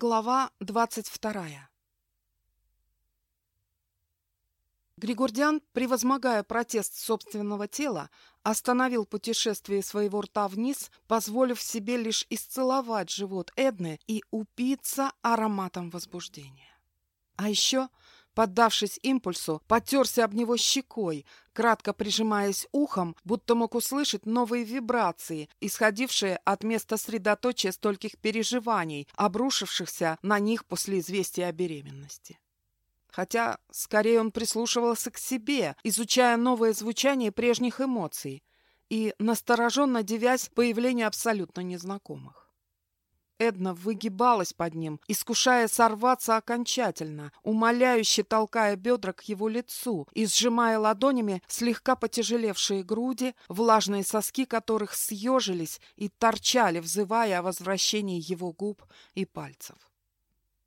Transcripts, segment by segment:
Глава двадцать вторая Григордиан, превозмогая протест собственного тела, остановил путешествие своего рта вниз, позволив себе лишь исцеловать живот Эдны и упиться ароматом возбуждения. А еще Поддавшись импульсу, потерся об него щекой, кратко прижимаясь ухом, будто мог услышать новые вибрации, исходившие от места средоточия стольких переживаний, обрушившихся на них после известия о беременности. Хотя, скорее, он прислушивался к себе, изучая новое звучание прежних эмоций и настороженно дивясь появлению абсолютно незнакомых. Эдна выгибалась под ним, искушая сорваться окончательно, умоляюще толкая бедра к его лицу и сжимая ладонями слегка потяжелевшие груди, влажные соски которых съежились и торчали, взывая о возвращении его губ и пальцев.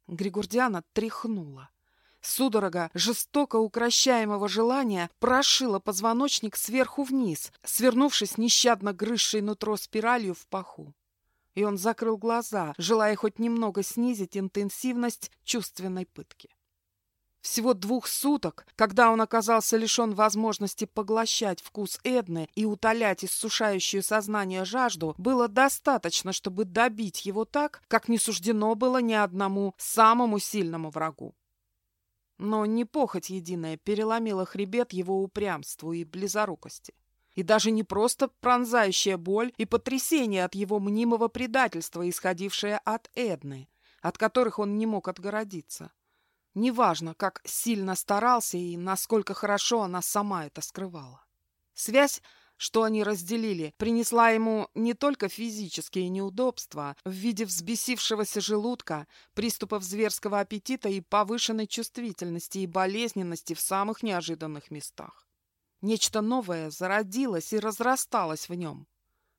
Григордиана тряхнула. Судорога жестоко укращаемого желания прошила позвоночник сверху вниз, свернувшись нещадно грызшей нутро спиралью в паху и он закрыл глаза, желая хоть немного снизить интенсивность чувственной пытки. Всего двух суток, когда он оказался лишен возможности поглощать вкус Эдны и утолять иссушающую сознание жажду, было достаточно, чтобы добить его так, как не суждено было ни одному самому сильному врагу. Но не похоть единая переломила хребет его упрямству и близорукости. И даже не просто пронзающая боль и потрясение от его мнимого предательства, исходившее от Эдны, от которых он не мог отгородиться. Неважно, как сильно старался и насколько хорошо она сама это скрывала. Связь, что они разделили, принесла ему не только физические неудобства в виде взбесившегося желудка, приступов зверского аппетита и повышенной чувствительности и болезненности в самых неожиданных местах. Нечто новое зародилось и разрасталось в нем.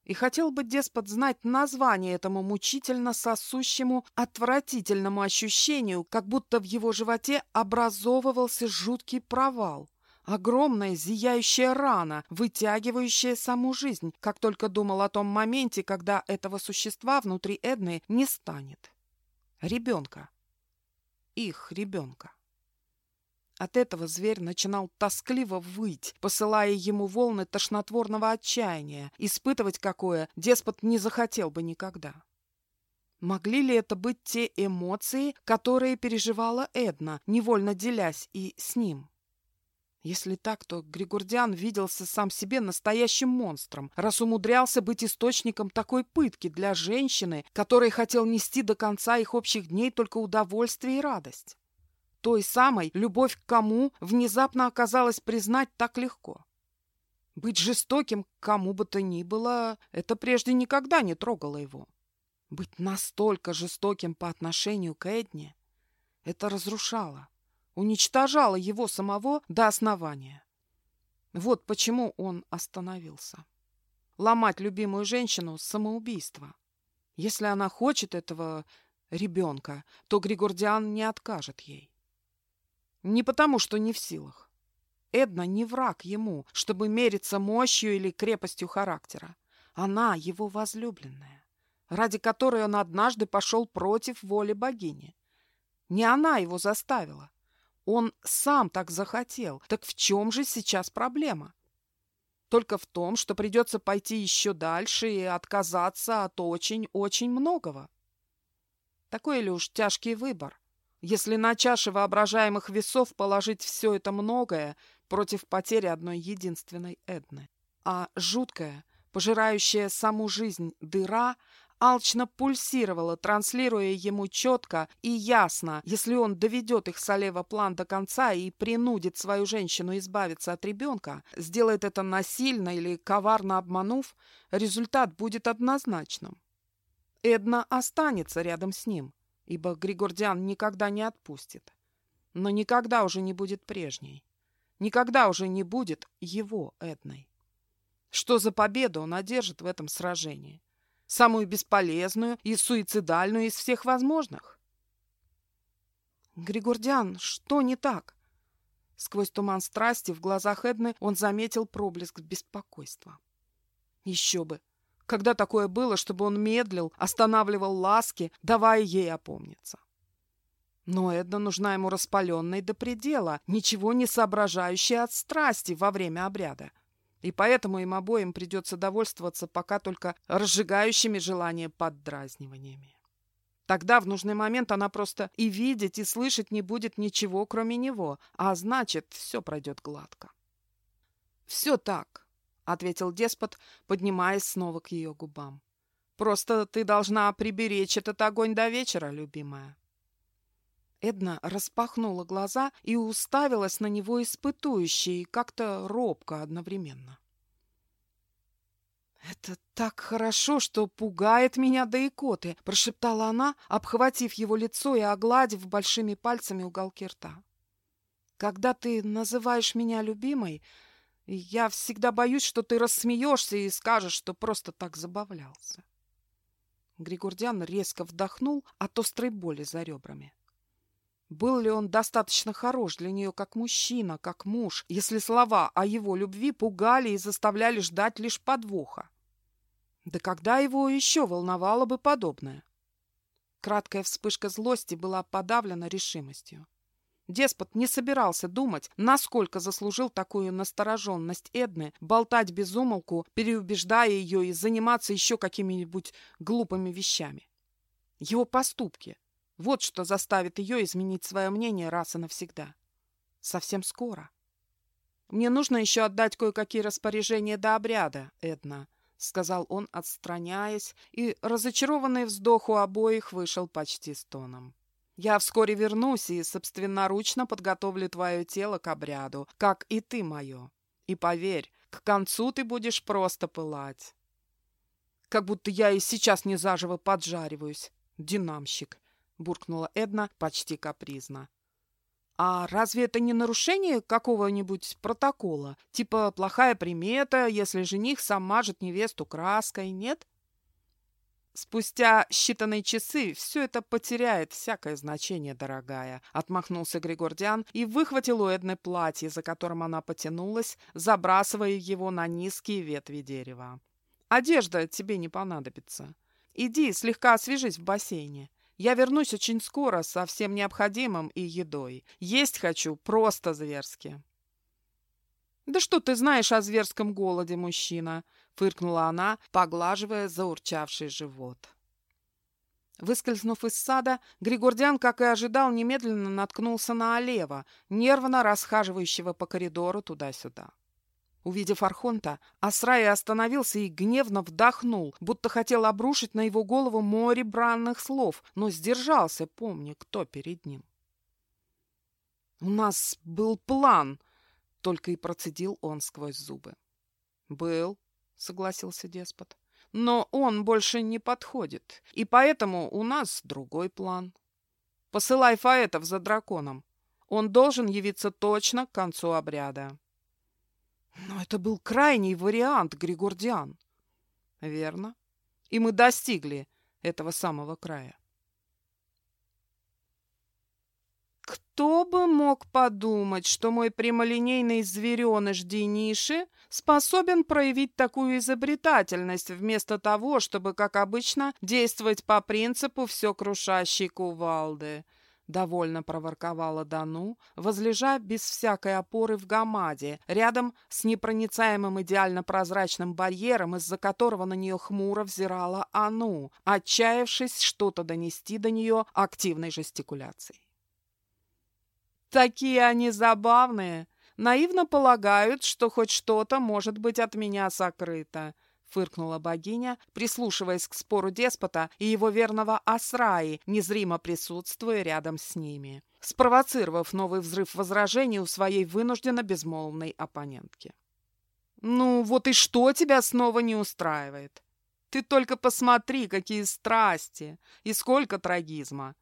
И хотел бы деспот знать название этому мучительно сосущему, отвратительному ощущению, как будто в его животе образовывался жуткий провал. Огромная зияющая рана, вытягивающая саму жизнь, как только думал о том моменте, когда этого существа внутри Эдны не станет. Ребенка. Их ребенка. От этого зверь начинал тоскливо выть, посылая ему волны тошнотворного отчаяния, испытывать какое деспот не захотел бы никогда. Могли ли это быть те эмоции, которые переживала Эдна, невольно делясь и с ним? Если так, то Григордиан виделся сам себе настоящим монстром, раз умудрялся быть источником такой пытки для женщины, которой хотел нести до конца их общих дней только удовольствие и радость той самой, любовь к кому внезапно оказалось признать так легко. Быть жестоким к кому бы то ни было, это прежде никогда не трогало его. Быть настолько жестоким по отношению к Эдне, это разрушало, уничтожало его самого до основания. Вот почему он остановился. Ломать любимую женщину – самоубийство. Если она хочет этого ребенка, то Григордиан не откажет ей. Не потому, что не в силах. Эдна не враг ему, чтобы мериться мощью или крепостью характера. Она его возлюбленная, ради которой он однажды пошел против воли богини. Не она его заставила. Он сам так захотел. Так в чем же сейчас проблема? Только в том, что придется пойти еще дальше и отказаться от очень-очень многого. Такой ли уж тяжкий выбор? Если на чаше воображаемых весов положить все это многое против потери одной единственной Эдны. А жуткая, пожирающая саму жизнь дыра алчно пульсировала, транслируя ему четко и ясно, если он доведет их с Олева план до конца и принудит свою женщину избавиться от ребенка, сделает это насильно или коварно обманув, результат будет однозначным. Эдна останется рядом с ним, ибо Григордиан никогда не отпустит. Но никогда уже не будет прежней. Никогда уже не будет его Эдной. Что за победу он одержит в этом сражении? Самую бесполезную и суицидальную из всех возможных? Григордиан, что не так? Сквозь туман страсти в глазах Эдны он заметил проблеск беспокойства. Еще бы! Когда такое было, чтобы он медлил, останавливал ласки, давая ей опомниться? Но Эдна нужна ему распаленной до предела, ничего не соображающей от страсти во время обряда. И поэтому им обоим придется довольствоваться пока только разжигающими желание поддразниваниями. Тогда в нужный момент она просто и видеть, и слышать не будет ничего, кроме него, а значит, все пройдет гладко. «Все так», — ответил деспот, поднимаясь снова к ее губам. «Просто ты должна приберечь этот огонь до вечера, любимая». Эдна распахнула глаза и уставилась на него испытующе и как-то робко одновременно. «Это так хорошо, что пугает меня до икоты», — прошептала она, обхватив его лицо и огладив большими пальцами уголки рта. «Когда ты называешь меня любимой, я всегда боюсь, что ты рассмеешься и скажешь, что просто так забавлялся». Григордиан резко вдохнул от острой боли за ребрами. Был ли он достаточно хорош для нее как мужчина, как муж, если слова о его любви пугали и заставляли ждать лишь подвоха? Да когда его еще волновало бы подобное? Краткая вспышка злости была подавлена решимостью. Деспот не собирался думать, насколько заслужил такую настороженность Эдны, болтать без умолку, переубеждая ее и заниматься еще какими-нибудь глупыми вещами. Его поступки, вот что заставит ее изменить свое мнение раз и навсегда. Совсем скоро. «Мне нужно еще отдать кое-какие распоряжения до обряда, Эдна», — сказал он, отстраняясь, и, разочарованный вздох у обоих, вышел почти стоном. «Я вскоре вернусь и собственноручно подготовлю твое тело к обряду, как и ты мое. И поверь, к концу ты будешь просто пылать. Как будто я и сейчас не заживо поджариваюсь, динамщик буркнула Эдна почти капризно. А разве это не нарушение какого-нибудь протокола? Типа плохая примета, если жених сам мажет невесту краской, нет? Спустя считанные часы все это потеряет всякое значение, дорогая, отмахнулся Григордиан и выхватил у Эдны платье, за которым она потянулась, забрасывая его на низкие ветви дерева. Одежда тебе не понадобится. Иди, слегка освежись в бассейне. Я вернусь очень скоро со всем необходимым и едой. Есть хочу просто зверски». «Да что ты знаешь о зверском голоде, мужчина?» — фыркнула она, поглаживая заурчавший живот. Выскользнув из сада, Григордиан, как и ожидал, немедленно наткнулся на Олева, нервно расхаживающего по коридору туда-сюда. Увидев Архонта, Асрай остановился и гневно вдохнул, будто хотел обрушить на его голову море бранных слов, но сдержался, помня, кто перед ним. «У нас был план», — только и процедил он сквозь зубы. «Был», — согласился деспот, — «но он больше не подходит, и поэтому у нас другой план. Посылай фаэтов за драконом. Он должен явиться точно к концу обряда». Но это был крайний вариант, Григордиан. Верно. И мы достигли этого самого края. Кто бы мог подумать, что мой прямолинейный звереныш Дениши способен проявить такую изобретательность вместо того, чтобы, как обычно, действовать по принципу все крушащей кувалды —— довольно проворковала Дану, возлежа без всякой опоры в гамаде, рядом с непроницаемым идеально прозрачным барьером, из-за которого на нее хмуро взирала Ану, отчаявшись что-то донести до нее активной жестикуляцией. «Такие они забавные!» наивно полагают, что хоть что-то может быть от меня сокрыто фыркнула богиня, прислушиваясь к спору деспота и его верного Асраи, незримо присутствуя рядом с ними, спровоцировав новый взрыв возражений у своей вынужденно безмолвной оппонентки. «Ну, вот и что тебя снова не устраивает? Ты только посмотри, какие страсти и сколько трагизма,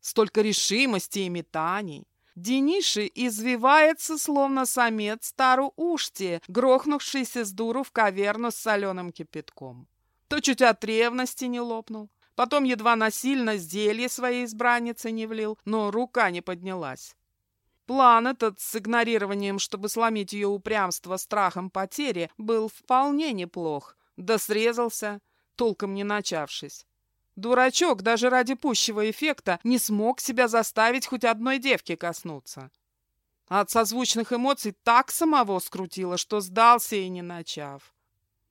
столько решимости и метаний. Дениши извивается, словно самец стару ушти, грохнувшийся с дуру в каверну с соленым кипятком. То чуть от ревности не лопнул, потом едва насильно зелье своей избранницы не влил, но рука не поднялась. План этот с игнорированием, чтобы сломить ее упрямство страхом потери, был вполне неплох, Да срезался, толком не начавшись. Дурачок даже ради пущего эффекта не смог себя заставить хоть одной девки коснуться. От созвучных эмоций так самого скрутило, что сдался и не начав.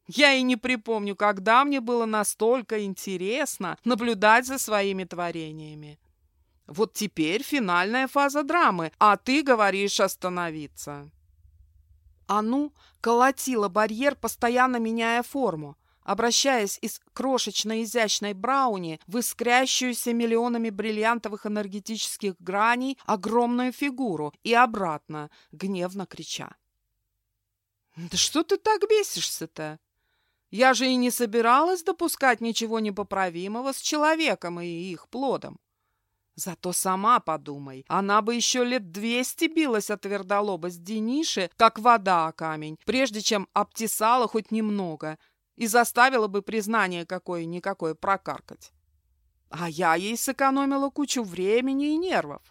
Я и не припомню, когда мне было настолько интересно наблюдать за своими творениями. Вот теперь финальная фаза драмы, а ты говоришь остановиться. Ану колотила барьер, постоянно меняя форму, обращаясь из крошечной изящной брауни в искрящуюся миллионами бриллиантовых энергетических граней огромную фигуру и обратно, гневно крича. «Да что ты так бесишься-то? Я же и не собиралась допускать ничего непоправимого с человеком и их плодом. Зато сама подумай, она бы еще лет двести билась от твердолобость Дениши, как вода о камень, прежде чем обтесала хоть немного и заставила бы признание какое-никакое прокаркать. А я ей сэкономила кучу времени и нервов.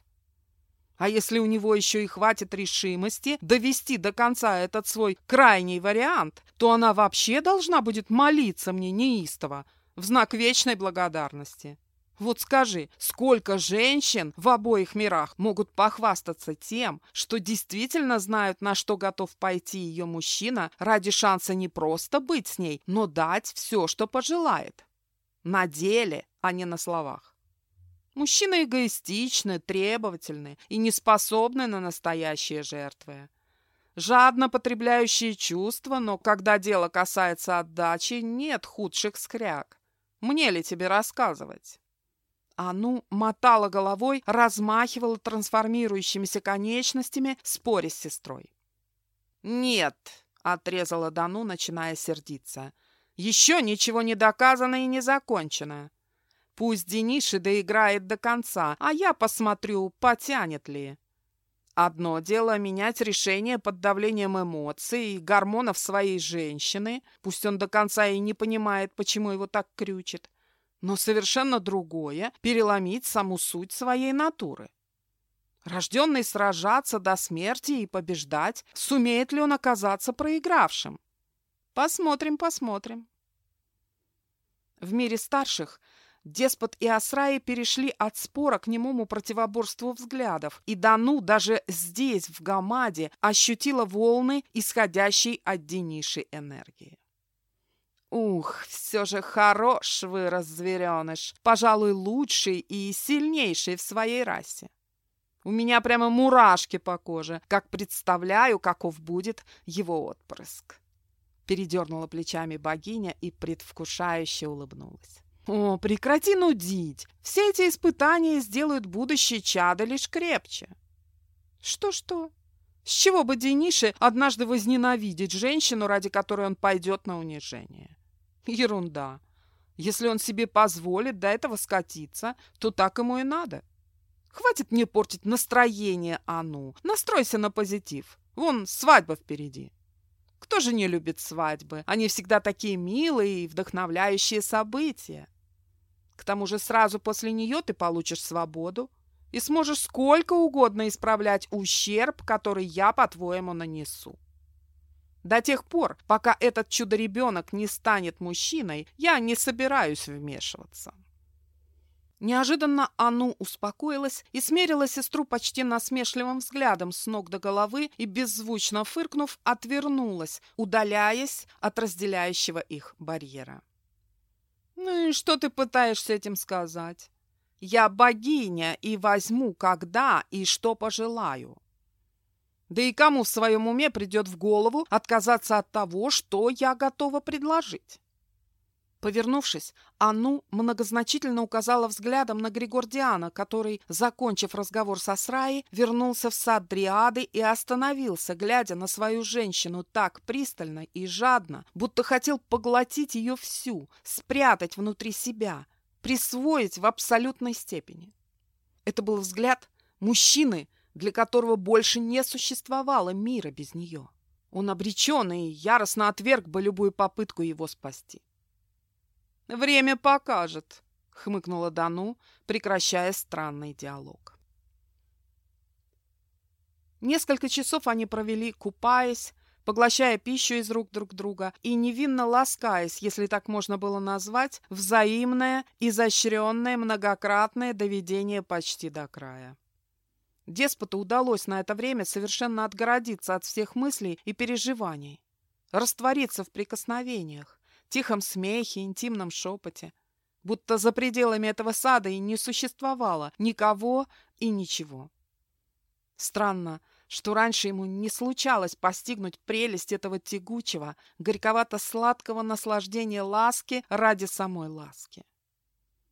А если у него еще и хватит решимости довести до конца этот свой крайний вариант, то она вообще должна будет молиться мне неистово в знак вечной благодарности. Вот скажи, сколько женщин в обоих мирах могут похвастаться тем, что действительно знают, на что готов пойти ее мужчина ради шанса не просто быть с ней, но дать все, что пожелает. На деле, а не на словах. Мужчины эгоистичны, требовательны и не способны на настоящие жертвы. Жадно потребляющие чувства, но когда дело касается отдачи, нет худших скряг. Мне ли тебе рассказывать? Ану мотала головой, размахивала трансформирующимися конечностями, споря с сестрой. «Нет», — отрезала Дану, начиная сердиться, — «еще ничего не доказано и не закончено. Пусть Дениши доиграет до конца, а я посмотрю, потянет ли». Одно дело менять решение под давлением эмоций и гормонов своей женщины, пусть он до конца и не понимает, почему его так крючит но совершенно другое – переломить саму суть своей натуры. Рожденный сражаться до смерти и побеждать, сумеет ли он оказаться проигравшим? Посмотрим, посмотрим. В мире старших деспот и Асраи перешли от спора к немому противоборству взглядов, и Дану даже здесь, в Гамаде, ощутила волны, исходящей от Дениши энергии. Ух, все же хорош вырос звереныш, пожалуй, лучший и сильнейший в своей расе. У меня прямо мурашки по коже, как представляю, каков будет его отпрыск. Передернула плечами богиня и предвкушающе улыбнулась. О, прекрати нудить! Все эти испытания сделают будущее чадо лишь крепче. Что-что? С чего бы Денише однажды возненавидеть женщину, ради которой он пойдет на унижение? Ерунда. Если он себе позволит до этого скатиться, то так ему и надо. Хватит мне портить настроение, Ану. Настройся на позитив. Вон, свадьба впереди. Кто же не любит свадьбы? Они всегда такие милые и вдохновляющие события. К тому же сразу после нее ты получишь свободу и сможешь сколько угодно исправлять ущерб, который я, по-твоему, нанесу. До тех пор, пока этот чудо-ребенок не станет мужчиной, я не собираюсь вмешиваться. Неожиданно Ану успокоилась и смерила сестру почти насмешливым взглядом с ног до головы и, беззвучно фыркнув, отвернулась, удаляясь от разделяющего их барьера. «Ну и что ты пытаешься этим сказать? Я богиня и возьму, когда и что пожелаю. Да и кому в своем уме придет в голову отказаться от того, что я готова предложить? Повернувшись, Анну многозначительно указала взглядом на Григордиана, который, закончив разговор со Сраей, вернулся в сад Дриады и остановился, глядя на свою женщину так пристально и жадно, будто хотел поглотить ее всю, спрятать внутри себя, присвоить в абсолютной степени. Это был взгляд мужчины, для которого больше не существовало мира без нее. Он обречен и яростно отверг бы любую попытку его спасти. «Время покажет», — хмыкнула Дану, прекращая странный диалог. Несколько часов они провели, купаясь, поглощая пищу из рук друг друга и невинно ласкаясь, если так можно было назвать, взаимное, изощренное, многократное доведение почти до края. Деспоту удалось на это время совершенно отгородиться от всех мыслей и переживаний, раствориться в прикосновениях, тихом смехе, интимном шепоте, будто за пределами этого сада и не существовало никого и ничего. Странно, что раньше ему не случалось постигнуть прелесть этого тягучего, горьковато-сладкого наслаждения ласки ради самой ласки.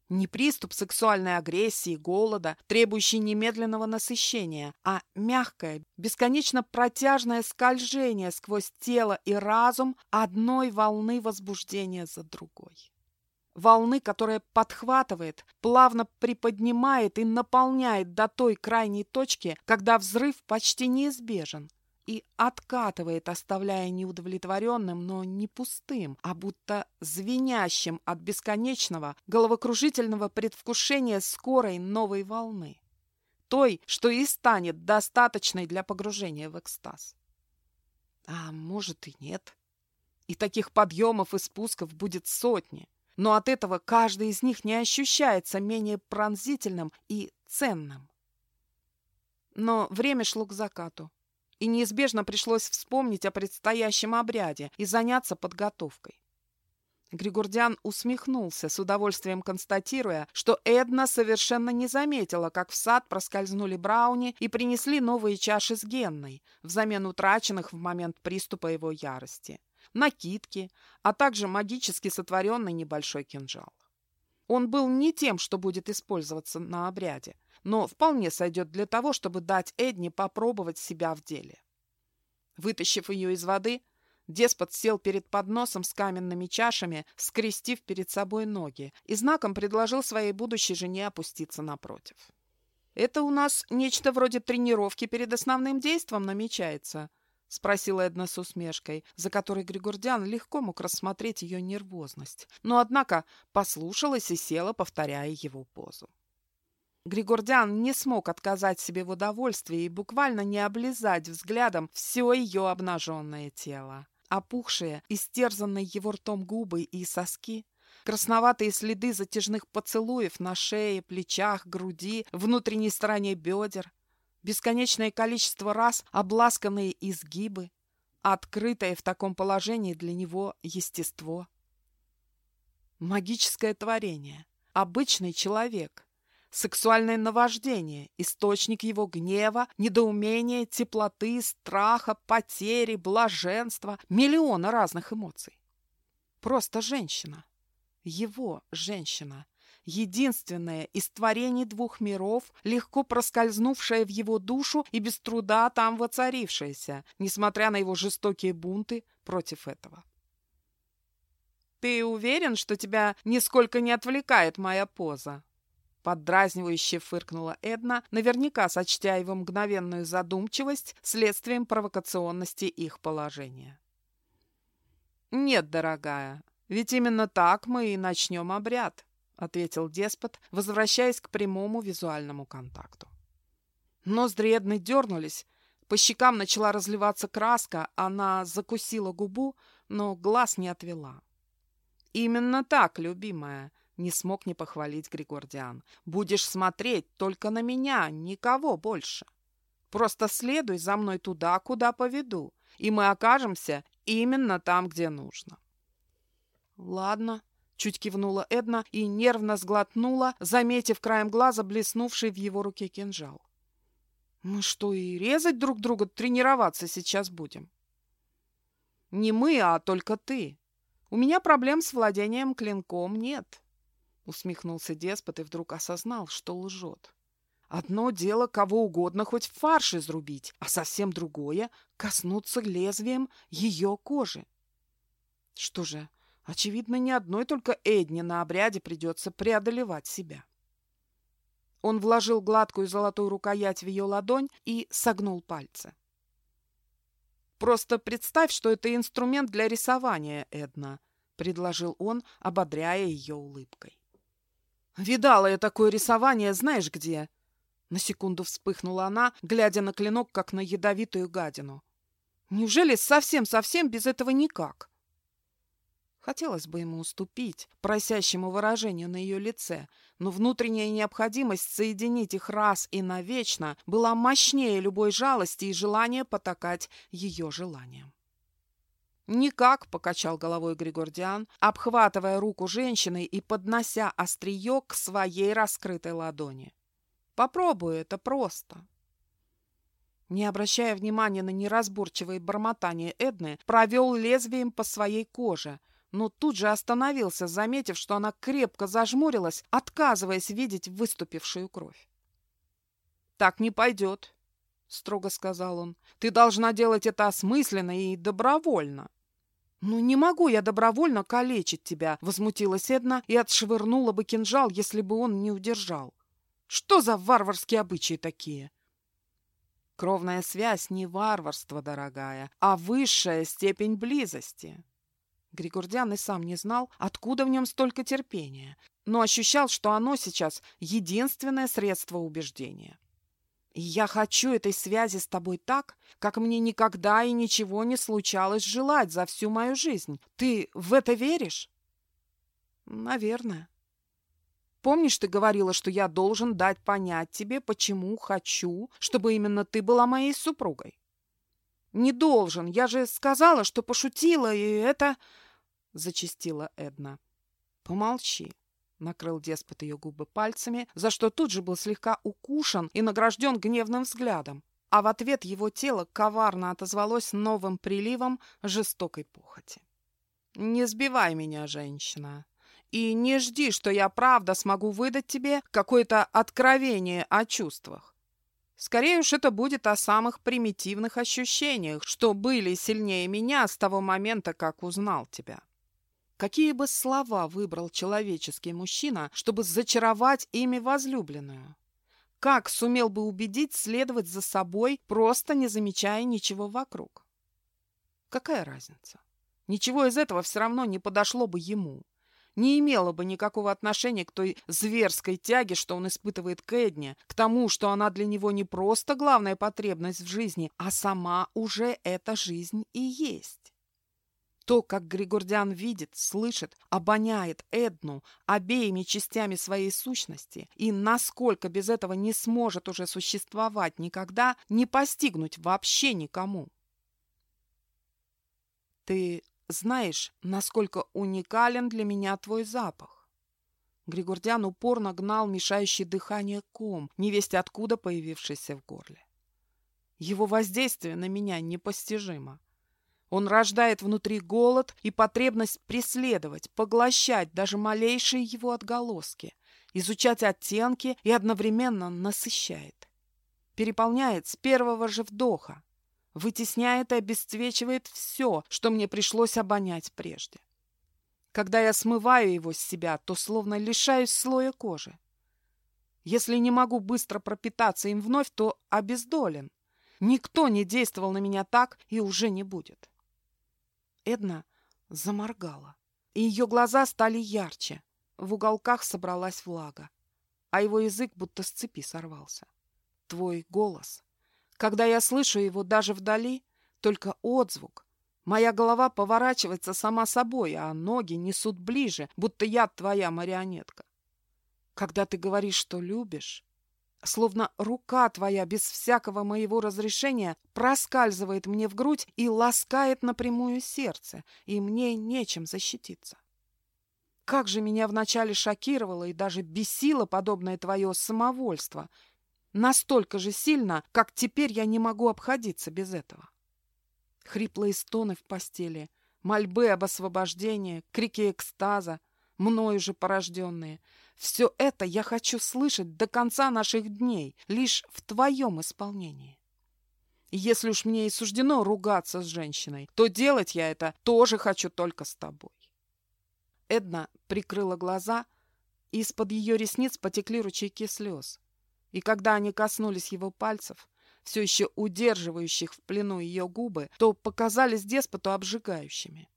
Не приступ сексуальной агрессии, голода, требующий немедленного насыщения, а мягкое, бесконечно протяжное скольжение сквозь тело и разум одной волны возбуждения за другой. Волны, которая подхватывает, плавно приподнимает и наполняет до той крайней точки, когда взрыв почти неизбежен, и откатывает, оставляя неудовлетворенным, но не пустым, а будто звенящим от бесконечного, головокружительного предвкушения скорой новой волны. Той, что и станет достаточной для погружения в экстаз. А может и нет. И таких подъемов и спусков будет сотни. Но от этого каждый из них не ощущается менее пронзительным и ценным. Но время шло к закату и неизбежно пришлось вспомнить о предстоящем обряде и заняться подготовкой. Григордиан усмехнулся, с удовольствием констатируя, что Эдна совершенно не заметила, как в сад проскользнули брауни и принесли новые чаши с генной, взамен утраченных в момент приступа его ярости, накидки, а также магически сотворенный небольшой кинжал. Он был не тем, что будет использоваться на обряде, но вполне сойдет для того, чтобы дать Эдне попробовать себя в деле. Вытащив ее из воды, деспот сел перед подносом с каменными чашами, скрестив перед собой ноги, и знаком предложил своей будущей жене опуститься напротив. «Это у нас нечто вроде тренировки перед основным действом намечается», — спросила Эдна с усмешкой, за которой Григордян легко мог рассмотреть ее нервозность, но, однако, послушалась и села, повторяя его позу. Григордян не смог отказать себе в удовольствии и буквально не облизать взглядом все ее обнаженное тело. Опухшие, истерзанные его ртом губы и соски, красноватые следы затяжных поцелуев на шее, плечах, груди, внутренней стороне бедер, бесконечное количество раз обласканные изгибы, открытое в таком положении для него естество. Магическое творение, обычный человек, Сексуальное наваждение, источник его гнева, недоумения, теплоты, страха, потери, блаженства, миллиона разных эмоций. Просто женщина. Его женщина. Единственная из творений двух миров, легко проскользнувшая в его душу и без труда там воцарившаяся, несмотря на его жестокие бунты против этого. «Ты уверен, что тебя нисколько не отвлекает моя поза?» Поддразнивающе фыркнула Эдна, наверняка сочтя его мгновенную задумчивость следствием провокационности их положения. «Нет, дорогая, ведь именно так мы и начнем обряд», ответил деспот, возвращаясь к прямому визуальному контакту. Ноздри Эдны дернулись, по щекам начала разливаться краска, она закусила губу, но глаз не отвела. «Именно так, любимая», не смог не похвалить Григордиан. «Будешь смотреть только на меня, никого больше. Просто следуй за мной туда, куда поведу, и мы окажемся именно там, где нужно». «Ладно», — чуть кивнула Эдна и нервно сглотнула, заметив краем глаза блеснувший в его руке кинжал. «Мы что, и резать друг друга тренироваться сейчас будем?» «Не мы, а только ты. У меня проблем с владением клинком нет». Усмехнулся деспот и вдруг осознал, что лжет. Одно дело кого угодно хоть фарш изрубить, а совсем другое — коснуться лезвием ее кожи. Что же, очевидно, ни одной только Эдне на обряде придется преодолевать себя. Он вложил гладкую золотую рукоять в ее ладонь и согнул пальцы. «Просто представь, что это инструмент для рисования, Эдна», — предложил он, ободряя ее улыбкой. «Видала я такое рисование, знаешь где?» На секунду вспыхнула она, глядя на клинок, как на ядовитую гадину. Неужели совсем-совсем без этого никак? Хотелось бы ему уступить просящему выражению на ее лице, но внутренняя необходимость соединить их раз и навечно была мощнее любой жалости и желания потакать ее желаниям. «Никак», — покачал головой Григордиан, обхватывая руку женщины и поднося острие к своей раскрытой ладони. «Попробуй, это просто». Не обращая внимания на неразборчивые бормотания Эдны, провел лезвием по своей коже — но тут же остановился, заметив, что она крепко зажмурилась, отказываясь видеть выступившую кровь. «Так не пойдет», — строго сказал он. «Ты должна делать это осмысленно и добровольно». «Ну не могу я добровольно калечить тебя», — возмутилась Эдна и отшвырнула бы кинжал, если бы он не удержал. «Что за варварские обычаи такие?» Кровная связь не варварство, дорогая, а высшая степень близости. Григордян и сам не знал, откуда в нем столько терпения, но ощущал, что оно сейчас единственное средство убеждения. Я хочу этой связи с тобой так, как мне никогда и ничего не случалось желать за всю мою жизнь. Ты в это веришь? Наверное. Помнишь, ты говорила, что я должен дать понять тебе, почему хочу, чтобы именно ты была моей супругой? «Не должен. Я же сказала, что пошутила, и это...» — зачастила Эдна. «Помолчи», — накрыл деспот ее губы пальцами, за что тут же был слегка укушен и награжден гневным взглядом, а в ответ его тело коварно отозвалось новым приливом жестокой похоти. «Не сбивай меня, женщина, и не жди, что я правда смогу выдать тебе какое-то откровение о чувствах. Скорее уж это будет о самых примитивных ощущениях, что были сильнее меня с того момента, как узнал тебя. Какие бы слова выбрал человеческий мужчина, чтобы зачаровать ими возлюбленную? Как сумел бы убедить следовать за собой, просто не замечая ничего вокруг? Какая разница? Ничего из этого все равно не подошло бы ему не имела бы никакого отношения к той зверской тяге, что он испытывает к Эдне, к тому, что она для него не просто главная потребность в жизни, а сама уже эта жизнь и есть. То, как Григордиан видит, слышит, обоняет Эдну обеими частями своей сущности и насколько без этого не сможет уже существовать никогда, не постигнуть вообще никому. «Ты знаешь, насколько уникален для меня твой запах. Григордян упорно гнал мешающий дыхание ком, невесть откуда появившийся в горле. Его воздействие на меня непостижимо. Он рождает внутри голод и потребность преследовать, поглощать даже малейшие его отголоски, изучать оттенки и одновременно насыщает. Переполняет с первого же вдоха, вытесняет и обесцвечивает все, что мне пришлось обонять прежде. Когда я смываю его с себя, то словно лишаюсь слоя кожи. Если не могу быстро пропитаться им вновь, то обездолен. Никто не действовал на меня так и уже не будет. Эдна заморгала, и ее глаза стали ярче. В уголках собралась влага, а его язык будто с цепи сорвался. Твой голос когда я слышу его даже вдали, только отзвук. Моя голова поворачивается сама собой, а ноги несут ближе, будто я твоя марионетка. Когда ты говоришь, что любишь, словно рука твоя без всякого моего разрешения проскальзывает мне в грудь и ласкает напрямую сердце, и мне нечем защититься. Как же меня вначале шокировало и даже бесило подобное твое самовольство — Настолько же сильно, как теперь я не могу обходиться без этого. Хриплые стоны в постели, мольбы об освобождении, крики экстаза, мною же порожденные. Все это я хочу слышать до конца наших дней, лишь в твоем исполнении. Если уж мне и суждено ругаться с женщиной, то делать я это тоже хочу только с тобой. Эдна прикрыла глаза, и из-под ее ресниц потекли ручейки слез. И когда они коснулись его пальцев, все еще удерживающих в плену ее губы, то показались деспоту обжигающими.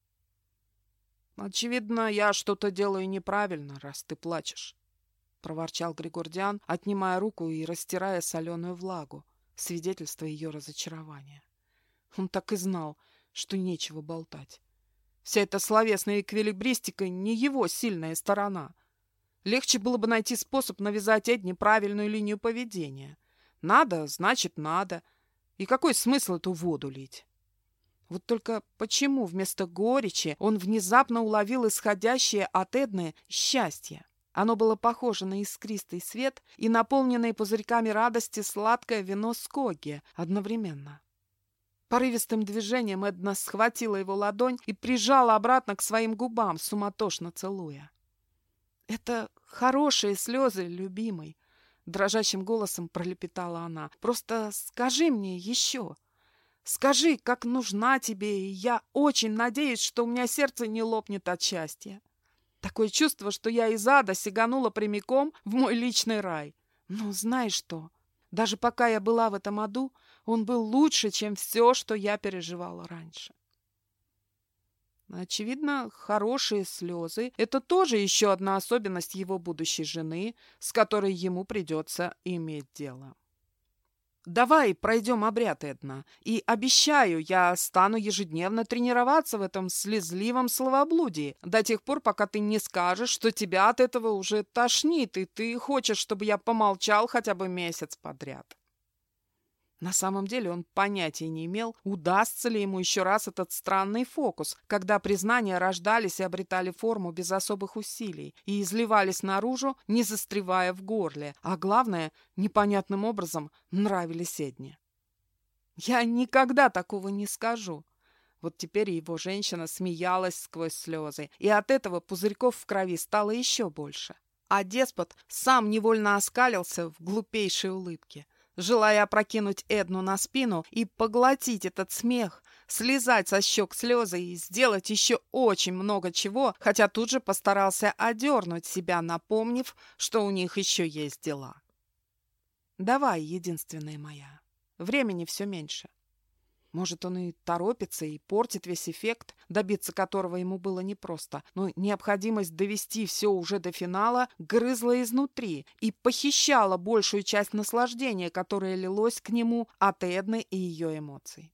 «Очевидно, я что-то делаю неправильно, раз ты плачешь», — проворчал Григордиан, отнимая руку и растирая соленую влагу, свидетельство ее разочарования. Он так и знал, что нечего болтать. Вся эта словесная эквилибристика не его сильная сторона. Легче было бы найти способ навязать Эдне правильную линию поведения. Надо, значит, надо. И какой смысл эту воду лить? Вот только почему вместо горечи он внезапно уловил исходящее от Эдны счастье? Оно было похоже на искристый свет и наполненное пузырьками радости сладкое вино Скоги одновременно. Порывистым движением Эдна схватила его ладонь и прижала обратно к своим губам, суматошно целуя. «Это хорошие слезы, любимый!» Дрожащим голосом пролепетала она. «Просто скажи мне еще!» Скажи, как нужна тебе, и я очень надеюсь, что у меня сердце не лопнет от счастья. Такое чувство, что я из ада сиганула прямиком в мой личный рай. Ну, знаешь что, даже пока я была в этом аду, он был лучше, чем все, что я переживала раньше. Очевидно, хорошие слезы – это тоже еще одна особенность его будущей жены, с которой ему придется иметь дело. Давай пройдем обряд, Эдна, и обещаю, я стану ежедневно тренироваться в этом слезливом словоблудии до тех пор, пока ты не скажешь, что тебя от этого уже тошнит, и ты хочешь, чтобы я помолчал хотя бы месяц подряд. На самом деле он понятия не имел, удастся ли ему еще раз этот странный фокус, когда признания рождались и обретали форму без особых усилий и изливались наружу, не застревая в горле, а главное, непонятным образом нравились Эдне. «Я никогда такого не скажу», вот теперь его женщина смеялась сквозь слезы, и от этого пузырьков в крови стало еще больше. А деспот сам невольно оскалился в глупейшей улыбке желая опрокинуть Эдну на спину и поглотить этот смех, слезать со щек слезы и сделать еще очень много чего, хотя тут же постарался одернуть себя, напомнив, что у них еще есть дела. «Давай, единственная моя. Времени все меньше». Может, он и торопится, и портит весь эффект, добиться которого ему было непросто, но необходимость довести все уже до финала грызла изнутри и похищала большую часть наслаждения, которое лилось к нему от Эдны и ее эмоций.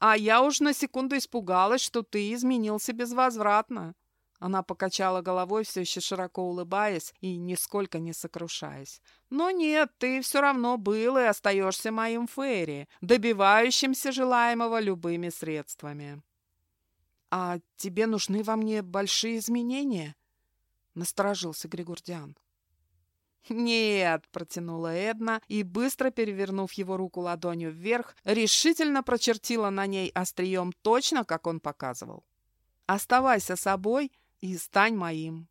«А я уж на секунду испугалась, что ты изменился безвозвратно», она покачала головой, все еще широко улыбаясь и нисколько не сокрушаясь. «Но нет, ты все равно был и остаешься моим Ферри, добивающимся желаемого любыми средствами». «А тебе нужны во мне большие изменения?» — насторожился Григордиан. «Нет», — протянула Эдна и, быстро перевернув его руку ладонью вверх, решительно прочертила на ней острием точно, как он показывал. «Оставайся собой и стань моим.